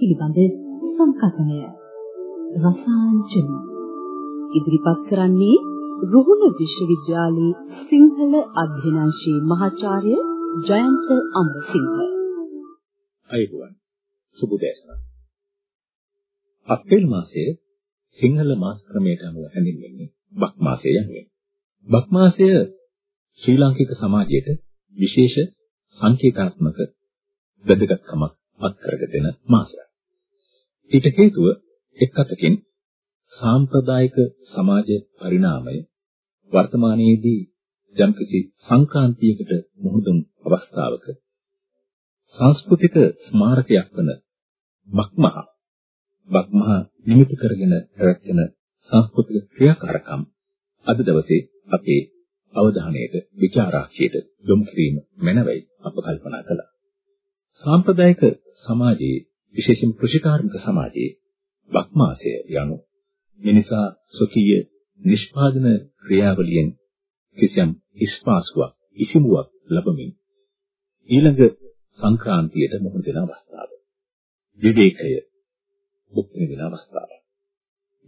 පිළිබඳ සංකල්පනය. රසාංජලි ඉදිරිපත් කරන්නේ රුහුණ විශ්වවිද්‍යාලයේ සිංහල අධ්‍යනාංශයේ මහාචාර්ය ජයන්ත අමරසිංහ. අයිබෝන් සුබදේශන අප්‍රේල් මාසයේ සිංහල මාස ක්‍රමයට අනුව හැඳින්වෙන්නේ බක් මාසය යනුවෙන්. බක් මාසය ශ්‍රී ලාංකික සමාජයට විශේෂ සංකේතාත්මක වැදගත්කමක් අත් කරගෙන මාසයක්. ඊට හේතුව එක් අතකින් සාම්ප්‍රදායික සමාජ පරිණාමය වර්තමානයේදී යම්කිසි සංක්‍රාන්තියකට මුහුණ අවස්ථාවක සංස්කෘතික ස්මාරකයක් වන බක්මහා බක්මහා නිමිති කරගෙන පැවැත්වෙන සංස්කෘතික ක්‍රියාකාරකම් අද දවසේ අපේ අවධානයට ਵਿਚාරාක්ෂියට යොමු කිරීම මැනවයි අප කල්පනා කළා. සාම්ප්‍රදායික සමාජයේ විශේෂයෙන් කෘෂිකාර්මික සමාජයේ බක්මාසය යනු මිනිසා සොකීය නිෂ්පාදන ක්‍රියාවලියෙන් කිසියම් ඉස්පාසුවක් ඉසිමුවක් ලැබමින් ඊළඟ සංක්‍රාන්තියට මුහුණ දෙන අවස්ථාව. විවේකය භුක්ති විඳින අවස්ථාව.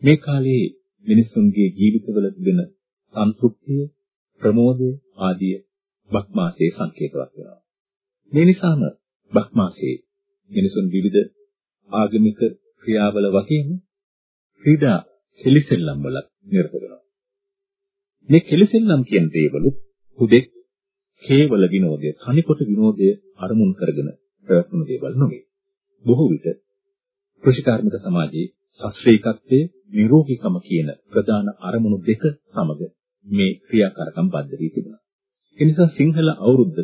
මේ කාලේ මිනිසුන්ගේ ජීවිතවල තිබෙන සන්තුෂ්තිය, ප්‍රමෝදය ආදී බක්මාසයේ සංකේතවත් වෙනවා. මේ නිසාම බක්මාසයේ මිනිසුන් විවිධ ආගමික ක්‍රියාවල වගේම ක්‍රීඩා කෙලිසෙල්ලම් වල නිරත වෙනවා. මේ කෙලිසෙල්ලම් කියන දේවලුත් හුදෙක් කේවල විනෝදය, තනිකොට විනෝදය අරමුණු කරගෙන ප්‍රවතුණු දේවල් නෙවෙයි. බොහෝ විට කෘෂිකාර්මික සමාජයේ ශාස්ත්‍රීයත්වයේ නිරෝගීකම කියන ප්‍රධාන අරමුණු දෙක සමග මේ ක්‍රියාකාරකම් බද්ධ වී තිබුණා. ඒ නිසා සිංහල අවුරුද්ද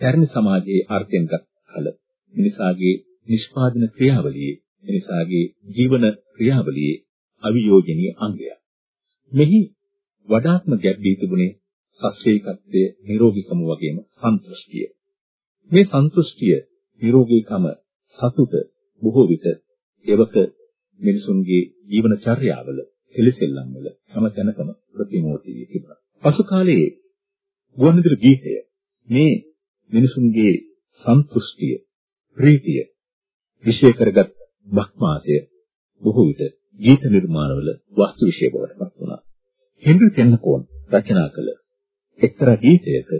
පැරණි සමාජයේ අර්ථයෙන් ගත් කල මිනිසාගේ නිෂ්පාදන ක්‍රියාවලියේ මිනිසාගේ ජීවන ක්‍රියාවලියේ අවියෝජනීය අංගයක්. මෙහි වඩාත්ම ගැබ් වී තිබුණේ ශාස්ත්‍රීයත්වයේ නිරෝගීකම වගේම සන්තුෂ්ටිය. මේ සන්තුෂ්ටිය නිරෝගීකම සතුට බොහෝ විට එවක මිනිසුන්ගේ ජීවන චර්යාවල කෙලෙසෙල්ලම් වල හැම තැනකම ප්‍රතිමෝති වී තිබුණා. පසු කාලයේ ගුවන්විදුලි ගීතය මේ මිනිසුන්ගේ සන්තුෂ්ටිය, ප්‍රීතිය විශේෂ කරගත් බක්මාසය බොහෝ විට ගීත නිර්මාණවල වස්තු විශේෂ බවට පත් වුණා. හෙන්රි තෙන්නකෝන් රචනා කළ එක්තරා ගීතයක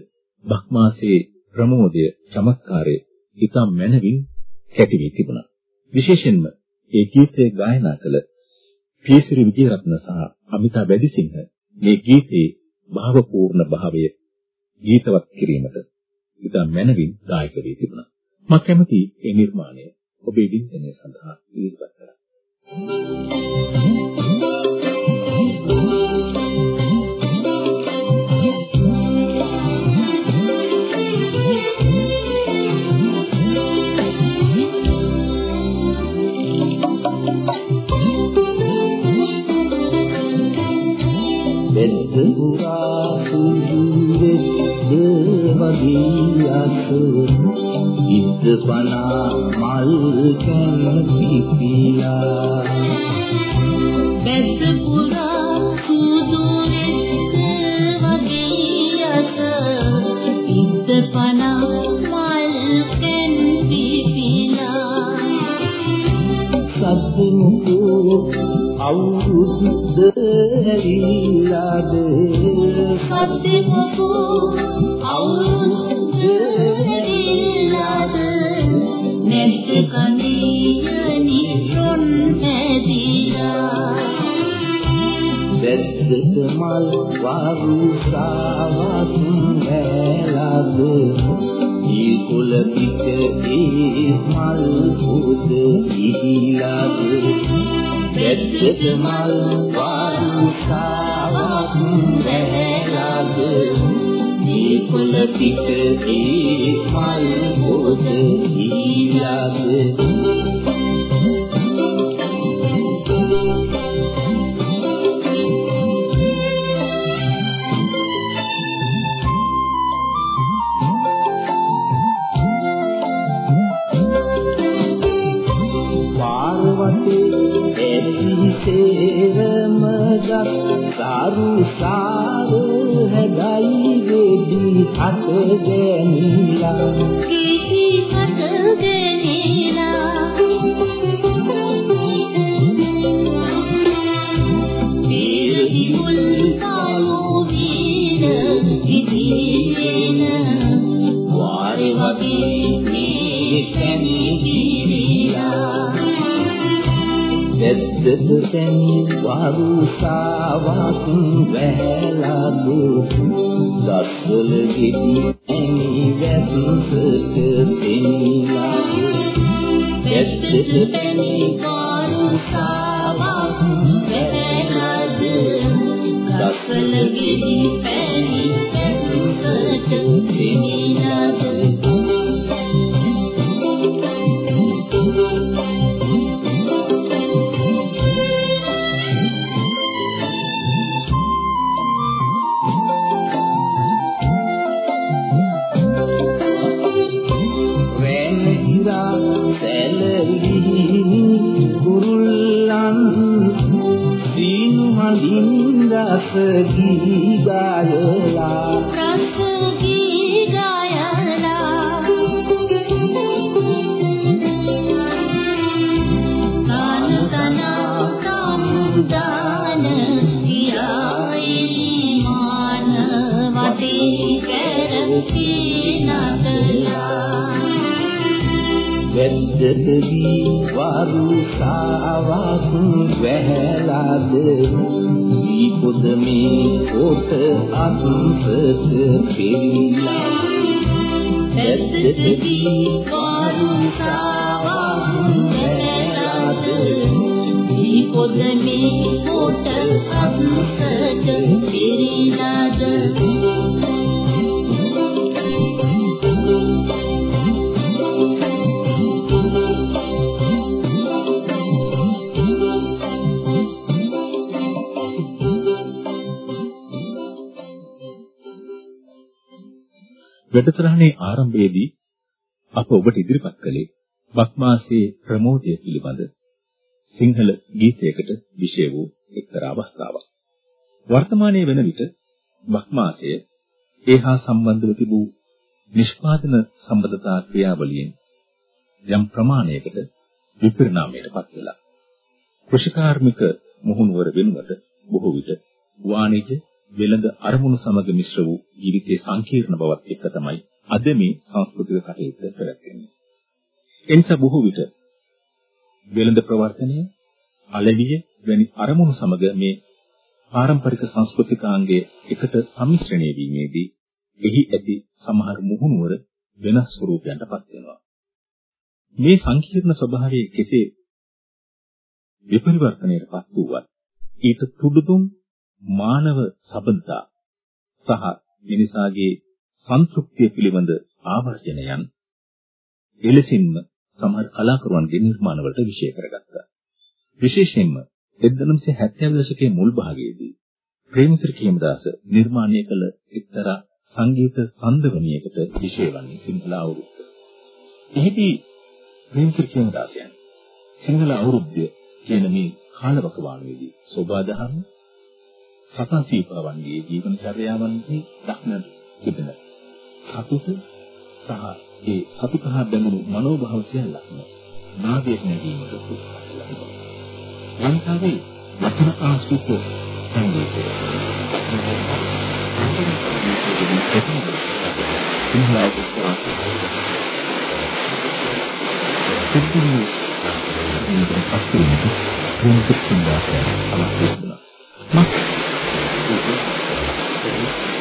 බක්මාසයේ ප්‍රමෝදය, චමත්කාරය ඉතා මැනවින් කැටි වී තිබුණා. විශේෂයෙන්ම ඒ ගීතය ගායනා කළ පීසිරි විජේරත්න සහ අමිතා බැදිසිංහ මේ ගීතේ භාවපූර්ණ භාවය ගීතවත් කිරීමට ඉතා මැනවින් දායක වී තිබුණා. මම කැමති මේ නිර්මාණය ඔබේ වින්දනය සඳහා ඉදිරිපත් කරන්න. පුරා සුදුරෙත් වගේ අත ඉද්දපනා මල් කැන පිපිලා බෙද්ද පුරා සුදුරෙත් වගේ අත ඉද්දපනා මල් කැන පිපිලා සද්දෙමුකෝ අවුරුද්ද ඇවිලාද සද්දෙමුකු නැද්ද කනේ නිරොන් හැදිලා වැද්දට මල් වරුසාවක් නැලාද ඊ කුල පිට ඒ මල් පොද ඉහිලාද වැද්දට මල් වරුසාවක් නැලාද ඊ කුල පිට ඒ මල් පොද ඉහිලාද සාරු සාර හැදයි වෙදි හටගෙනිලා කිසි හටගෙනලා පීරි මුල් කාලෝ වීන ඉදිරින දෙද්දද තැනි වරුසාවක් වැහැලා දුතු දස්වල ගෙඩි ඇනි වැස්සට තෙනිලා දෙද්දද තැනි වරුසාවක් වැහැලාද දසල ගෙඩි පැණි පැතුකට දෙනිනාද රස ගී ගායලා රස ගී ගායලා තාන තනා සම්දාන ගියායි මාන වටේ කැරකී නටලා වැද්දදී වරුසාවක් වැහැලාද දීපොද මේ කොට අත්සත පෙරිලා ඇත්තටදී වැඩසටහනේ ආරම්භයේදී අප ඔබට ඉදිරිපත් කළේ බක්මාසයේ ප්‍රමෝදය පිළිබඳ සිංහල ගීතයකට විෂය වූ එක්තරා අවස්ථාවක්. වර්තමානයේ වෙන විට බක්මාසය ඒහා සම්බන්ධව තිබූ නිෂ්පාදන සම්බන්ධතා ක්‍රියාවලියෙන් යම් ප්‍රමාණයකට විපරිණාමයට පත් වෙලා. කෘෂිකාර්මික මුහුණුවර වෙනුවට බොහෝ විට වාණිජ්‍ය වෙළඳ අරමුණු සමග මිශ්‍ර වූ ජීවිතයේ සංකීර්ණ බවත් එක්ක තමයි අද මේ සංස්කෘතික කටයුත්ත පැවැත්වෙන්නේ. එනිසා බොහෝ විට වෙළඳ ප්‍රවර්තනය, අලෙවිය වැනි අරමුණු සමග මේ පාරම්පරික සංස්කෘතිකාංගයේ එකට සම්මිශ්‍රණය වීමේදී එහි ඇති සමහර මුහුණුවර වෙනස් ස්වරූපයන්ටපත් වෙනවා. මේ සංකීර්ණ ස්වභාවයේ කෙසේ විපරිවර්තනයටපත් වූවත් ඊට තුඩුදුම් මානව සබඳතා සහ මිනිසාගේ සන්තුෂ්තිය පිළිබඳ ආවර්ජනයන් එලෙසින්ම සමහර කලාකරුවන්ගේ නිර්මාණවලට විශේෂ කරගත්තා. විශේෂයෙන්ම 1970 දශකයේ මුල් භාගයේදී ප්‍රේමසිරි කේමදාස නිර්මාණය කළ එක්තරා සංගීත සංදවනියකට විශේෂ වන්නේ සිංහල අවුරුද්ද. එහිදී ප්‍රේමසිරි කේමදාසයන් සිංහල අවුරුද්ද කියන මේ කාලවකවානුවේදී සෝබාදහම් සතන් සීපාවන්ගේ ජීවන චර්යාවන්හි දක්නට තිබෙන සතුට සහ ඒ සතුට හා බැඳුණු මනෝභාව සියල්ලක්ම නාදයක් නැගීමට උත්සාහ කළා. ලංකාවේ වචන ආශ්‍රිත සංගීතය සිංහල සිංහල මේකට Uhum. Uhum.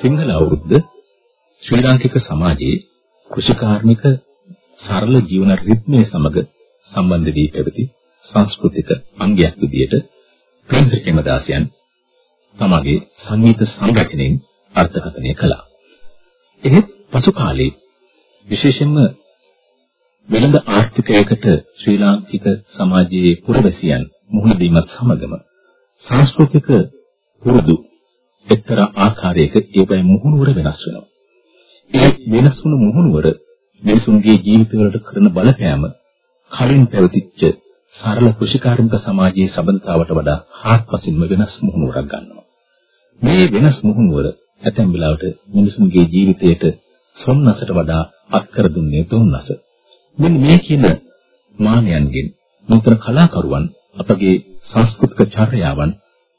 සිංහල අවුරුද්ද ශ්‍රී ලාංකික සමාජයේ කෘෂිකාර්මික සරල ජීවන රිද්මයේ සමග සම්බන්ධ වී පැවති සංස්කෘතික අංගයක් විදියට ප්‍රේමසිරි කේමදාසයන් තමගේ සංගීත සංරචනයෙන් අර්ථකථනය කළා. එහෙත් පසු කාලේ විශේෂයෙන්ම වෙළඳ ආර්ථිකයකට ශ්‍රී ලාංකික සමාජයේ පුරවැසියන් මුහුණ දීමත් සමගම සංස්කෘතික පුරුදු එක්තරා ආකාරයක ඒවයි මුහුණුවර වෙනස් වෙනවා. ඒ වෙනස් වුණු මුහුණුවර මිනිසුන්ගේ ජීවිතවලට කරන බලපෑම කලින් පැවතිච්ච සරල කෘෂිකාර්මික සමාජයේ සබඳතාවට වඩා හාත්පසින්ම වෙනස් මුහුණුවරක් ගන්නවා. මේ වෙනස් මුහුණුවර ඇතැම් වෙලාවට මිනිසුන්ගේ ජීවිතයට සොම්නසට වඩා අත්කර දුන්නේ දුන්නස. මෙන්න මේ කියන මානයන්ගෙන් නූතන කලාකරුවන් අපගේ සංස්කෘතික චර්යාවන්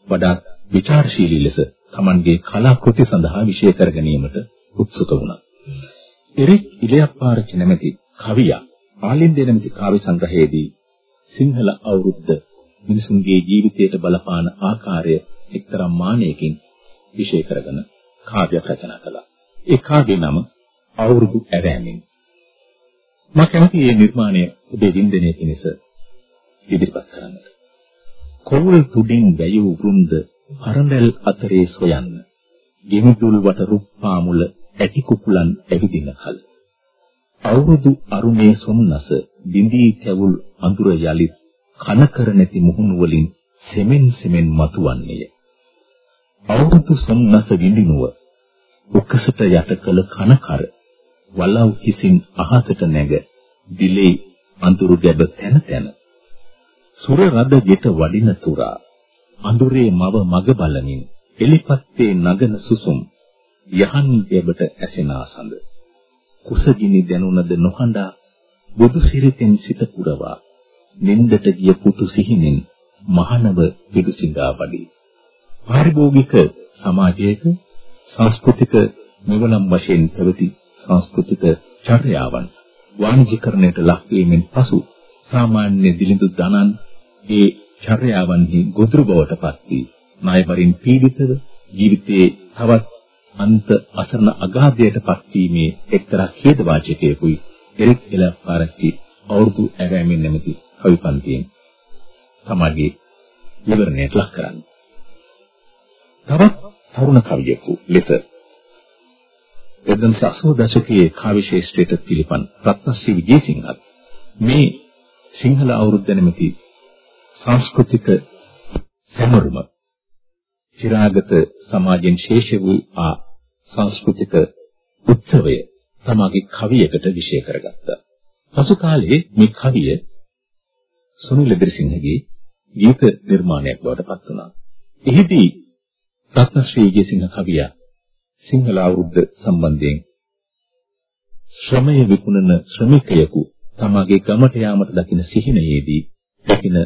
වඩා විචාරශීලී ලෙස Tamanගේ කලා කෘති සඳහා විශේෂ කර ගැනීමට උත්සුක වුණා. එරික් ඉලයප්පාරචි නැමැති කවියා ආලින්දේ නැමැති කාව්‍ය සංග්‍රහයේදී සිංහල අවුරුද්ද මිනිසුන්ගේ ජීවිතයට බලපාන ආකාරය එක්තරා මානයකින් විශේෂ කරගෙන කාව්‍යයක් රචනා කළා. ඒ කාව්‍ය නම අවුරුදු ඇවෑමෙන්. මම කැමති මේ නිර්මාණය ඔබේ වින්දනය පිණිස ඉදිරිපත් කරන්නට. කොවුල් තුඩින් වැයූ වෘන්ද පරඳල් අතරේ සොයන්න. ගෙමිදුල් වට රුප්පා මුල ඇටි කුකුලන් ඇවිදින කල. අවුරුදු අරුමේ සොම්නස බිඳී කැවුල් අඳුර යලිත් කනකර නැති මුහුණු වලින් සෙමෙන් සෙමෙන් මතුවන්නේය. අවුරුදු සොම්නස විඳිනුව උකසට යට කළ කනකර වලව් හිසින් අහසට නැග දිලේ අඳුරු ගැබ තැන තැන සුර රද ගෙට වඩින තුරා අඳුරේ මව මග බලමින් එලිපත්තේ නගන සුසුම් යහන් ගැබට ඇසෙන ආසඳ කුසගිනි දැනුණද නොහඬා බුදු සිරිතෙන් සිත පුරවා නින්දට ගිය පුතු සිහිනෙන් මහනව පිදුසිඟා වඩි. පාරිභෝගික සමාජයක සංස්කෘතික මෙවනම් වශයෙන් පැවති සංස්කෘතික චර්යාවන් වාණිජීකරණයට ලක් වීමෙන් පසු සාමාන්‍ය දිලිඳු දනන් ඒ චර්යාවන්හි ගොදුරු බවට පත් වී ණයවරින් පීඩිතව ජීවිතයේ තවත් අන්ත අසරණ අගාධයට පත්වීමේ එක්තරා ඛේදවාචකයකුයි එරික් එලපාරච්චි අවුරුදු ඇවෑමෙන් නැමැති කවි පන්තියෙන් තමගේ විවරණයට ලක් කරන්නේ. තවත් තරුණ කවියෙකු ලෙස 1980 දශකයේ කාව්‍ය ශාස්ත්‍රයට පිළිපන් රත්නශ්‍රී විජේසිංහත් මේ සිංහල අවුරුද්ද නැමැති සංස්කෘතික සමරුම චිරාගත සමාජෙන් ශේෂ වූ ආ සංස්කෘතික උත්සවය තමාගේ කවියකට විශේෂ කරගත්තා. පසු කාලයේ මේ කවිය සුනිල් ඉදිරිසිංහගේ ගීත නිර්මාණයක් බවට පත් වුණා. එහිදී රත්නශ්‍රී විජේසිංහ කවියා සිංහල අවුරුද්ද සම්බන්ධයෙන් ශ්‍රමය විකුණන ශ්‍රමිකයෙකු තමාගේ ගමට යාමට දකින සිහිනයේදී දකින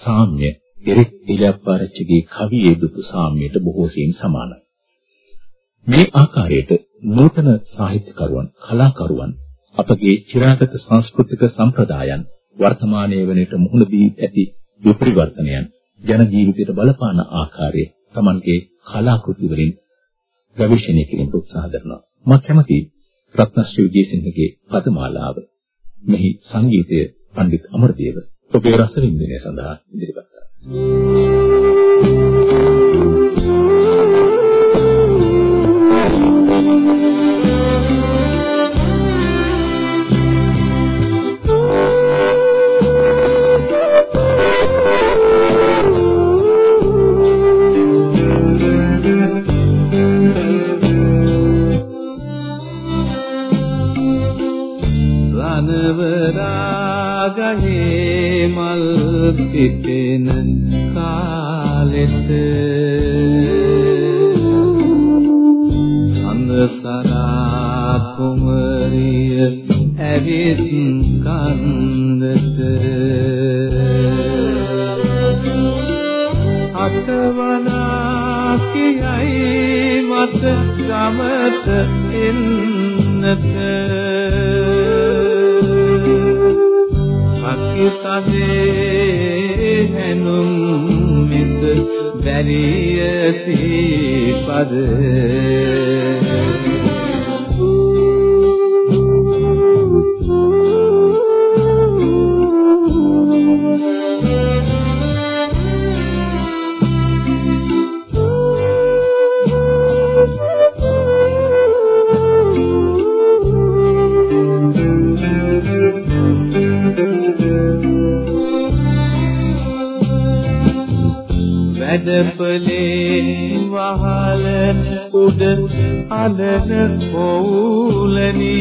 සාම්‍ය එරික් ඉලප්පාරච්චිගේ කවියේ දුටු සාම්‍යයට බොහෝ සෙයින් සමානයි. මේ ආකාරයට නූතන සාහිත්‍යකරුවන් කලාකරුවන් අපගේ චිරාගත සංස්කෘතික සම්ප්‍රදායන් වර්තමානයේ වෙනට මුහුණ දී ඇති විපරිවර්තනයන් ජන ජීවිතයට බලපාන ආකාරය Tamanගේ කලාකෘති වලින් ගවේෂණය කිරීමට උත්සාහ කරනවා. මම කැමති රත්නශ්‍රී විජේසිංහගේ පදමාලාව මෙහි සංගීතය පණ්ඩිත් අමරදේව ඔබේ රස වින්දනය සඳහා ඉදිරිපත් කරනවා. පිපෙන කාලෙට අන්දසරා කුමරිය ඇවිත් කන්දට අතවනා කියයි මත ගමට එන්නට අකිතදේ හැනුම් මිස බැරිය සීපද මැදපලේ වහල උඩ අලන පොවුලනි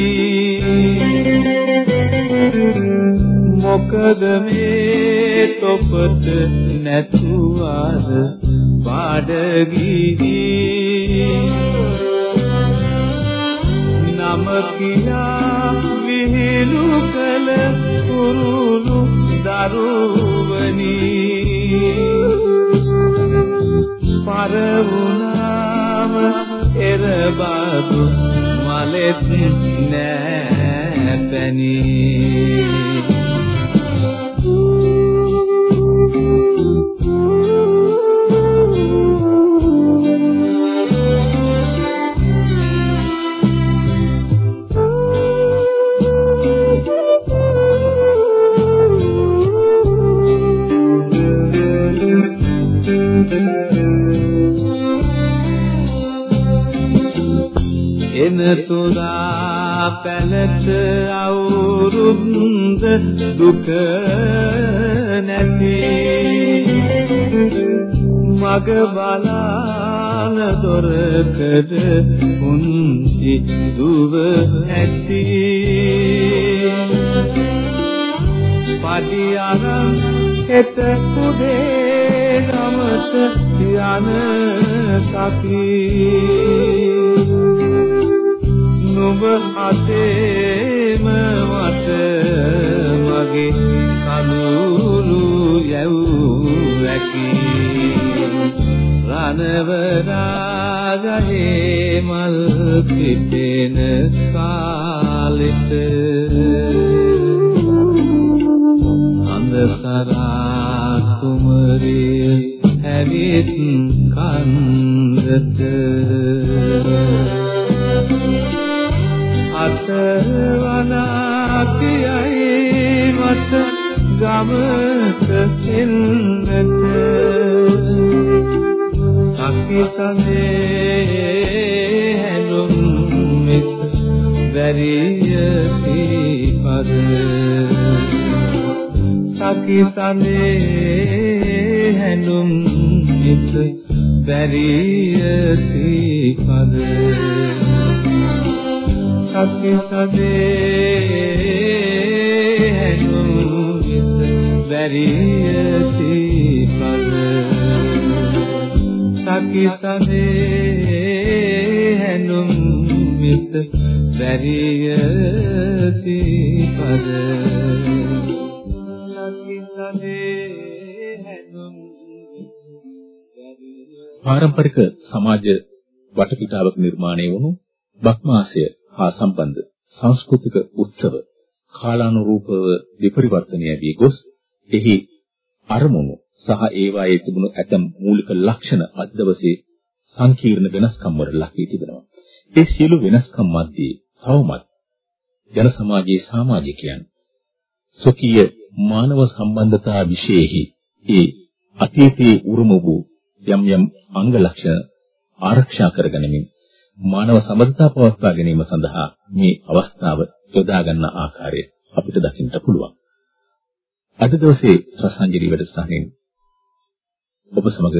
මොකද මේ තොපට නැතුවද බඩගිනි නම කියා විහිළු කළ කුරුළු දරුවනි පරවුණාම එරබදු මලෙත් නෑපැනි මග බලාන දොරකඩ උන්ති දුව ඇති. පඩි අරන් හෙට කුඩේ ගමට යන සකී. නුඹ අතේම රණවරාගහේ මල් පිටෙන කාලෙට අන්දසරා කුමරිය ඇවිත් කන්දට අතවනාතියයි මත ගමක සකිතනේ හැඳුම් මිස වැරිය සීපද සකිතනේ හැඳුම් මිස වැරිය සීපද සත්‍ය සදේ හැඟුම් විස බැරියති පද සත්‍ය සදේ හැඟුම් විස බැරියති පද. සත්‍ය සදේ හැඟුම් පාරම්පරික සමාජ වටපිටාවක නිර්මාණය වුණු බක්මාසය හා සම්බන්ධ සංස්කෘතික උත්සව කාලානුරූපව විපරිවර්තනය වී ගොස් එහි අරමුණු සහ ඒවායේ තිබුණු ඇතම් මූලික ලක්ෂණ අද දවසේ සංකීර්ණ වෙනස්කම් වලට ලක් වී තිබෙනවා. ඒ සියලු වෙනස්කම් මැද්දේ තවමත් ජන සමාජයේ සමාජිකයන් සොකීය මානව සම්බන්ධතා විශේෂෙහි ඒ අතීතයේ උරුම වූ යම් යම් අංග ලක්ෂණ ආරක්ෂා කරගනිමින් මානව සමගතා පවත්වා ගැනීම සඳහා මේ අවස්ථාව යොදා ගන්න ආකාරය අපිට දකින්න පුළුවන්. අද දවසේ රසංජලි වැඩසටහනෙන් ඔබ සමග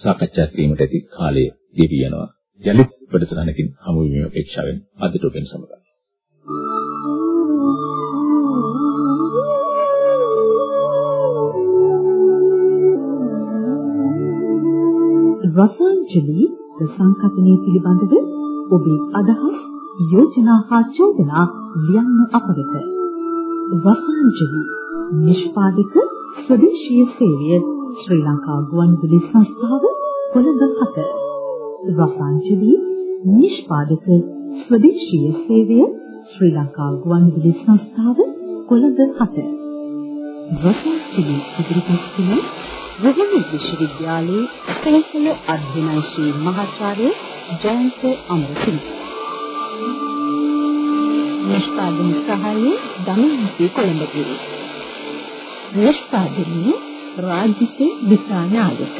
සාකච්ඡා කිරීමට ඇති කාලය ගෙවි යනවා. යලිත් වැඩසටහනකින් හමු වීම අපේක්ෂාවෙන් අදට ඔබෙන් සමගයි. රසාංජලි සංකතනයේ පිළිබඳව ඔබේ අදහස් යෝජනා හා චෝදනා ලියන්න අප වෙත. රසාංජලි නිෂ්පාදක ස්වදේශීය සේවය ශ්‍රී ලංකා ගුවන්විදුලි සංස්ථාව කොළඹ 7. රසාංජලි නිෂ්පාදක ස්වදේශීය සේවය ශ්‍රී ලංකා ගුවන්විදුලි සංස්ථාව කොළඹ 7. රසාංජලි ඉදිරිපත් කළ රුහුණු විශ්වවිද්‍යාලයේ කේසල අධ්‍යනාංශී මහාචාර්ය ජයන්ත අමරසිංහ නිෂ්පාදන සහායය දමයන්ති කොළඹගේ නිෂ්පාදනය රාජිත දිසානායක